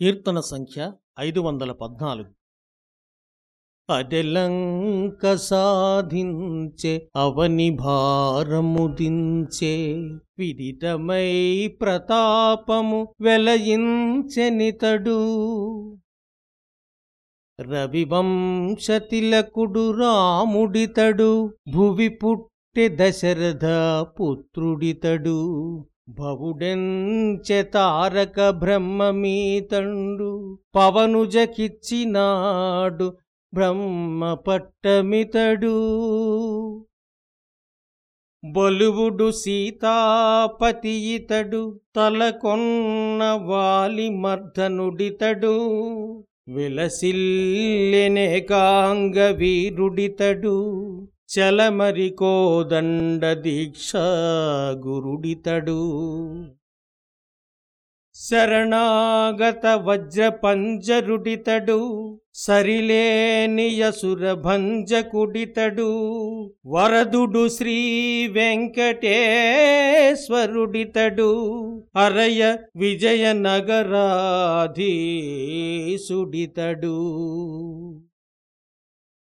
కీర్తన సంఖ్య ఐదు వందల పద్నాలుగు. అదెలంక సాధించే అవని భారముదించే విదితమై ప్రతాపము వెలయించెనితడు రవివంశతిలకుడు రాముడితడు భువి పుట్టె దశరథ పుత్రుడితడు భవుడెంచె తారక బ్రహ్మమీతండు పవనుజకిచ్చినాడు బ్రహ్మ పట్టమితడు బలువుడు సీతాపతి ఇతడు తలకొన్న వాలి మర్ధనుడితడు విలసిల్లెనేకాంగ వీరుడితడు చలమరికోదండ దీక్ష గురుడితడు. శరణాగత వజ్ర పంజరుడితడు సరిలేని వరదుడు శ్రీ వెంకటేశ్వరుడితడు. అరయ విజయనగరాధీసుడితడు